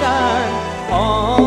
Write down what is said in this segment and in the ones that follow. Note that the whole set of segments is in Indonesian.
done. Oh.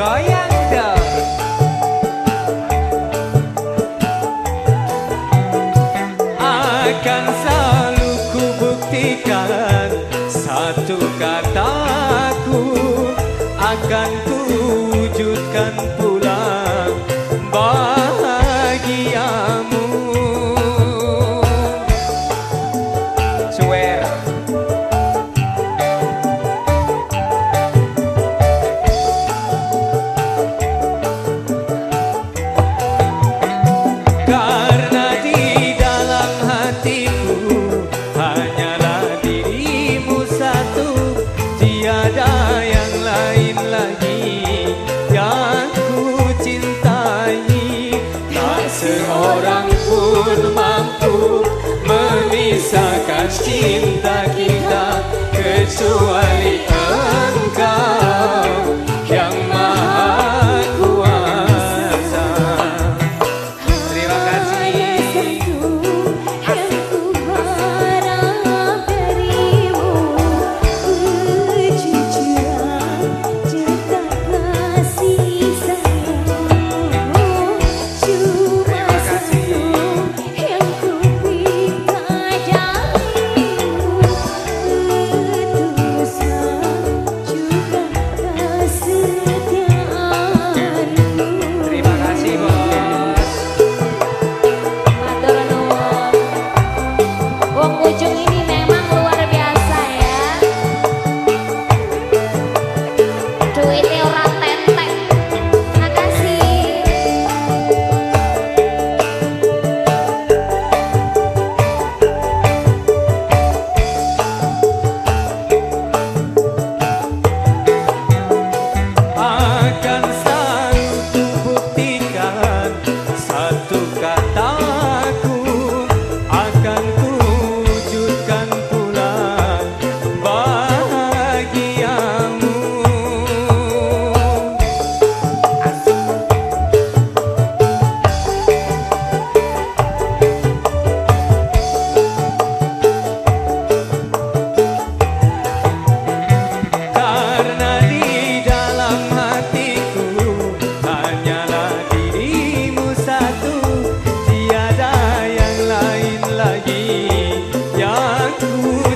거야. Memisahkan cinta kita Kecuali You.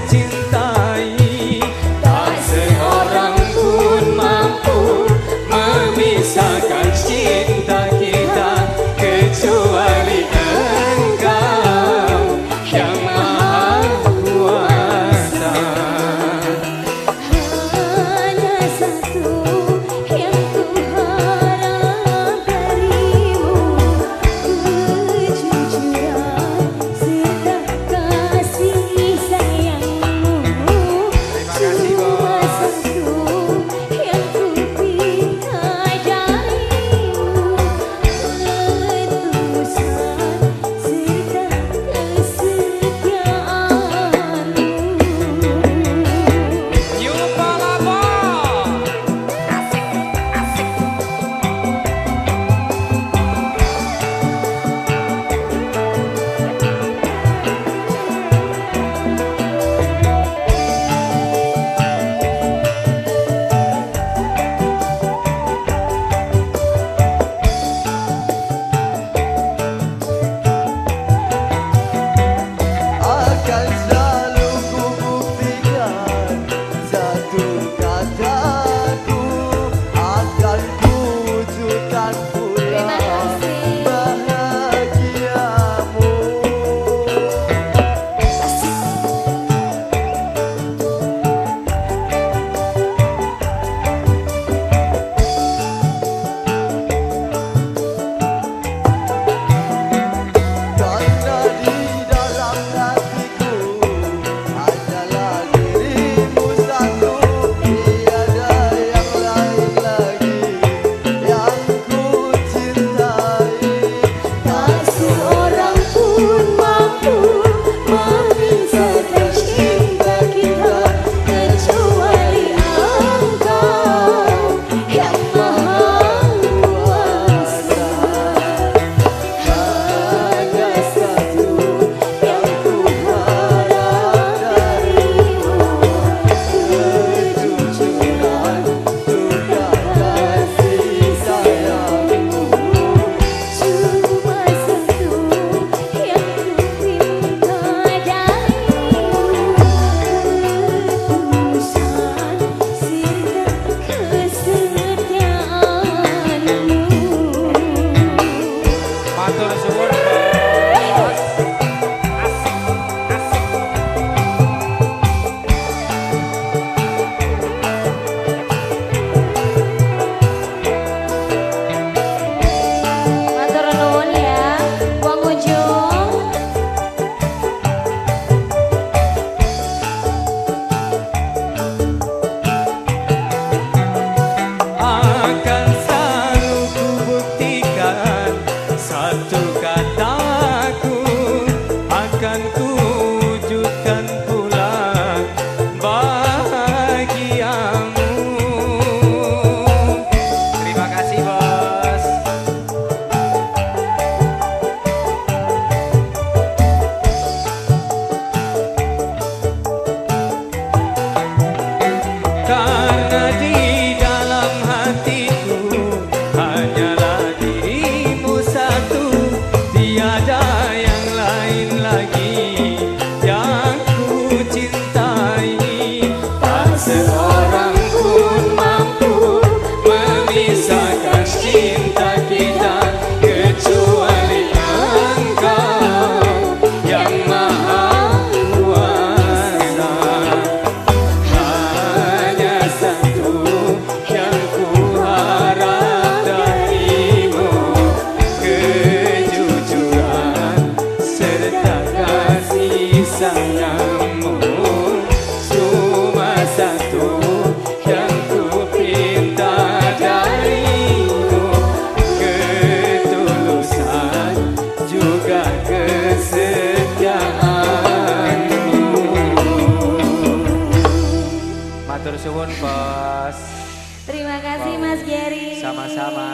Sama-sama.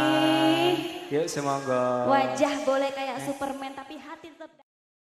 Yuk semoga. Wajah boleh kayak Superman tapi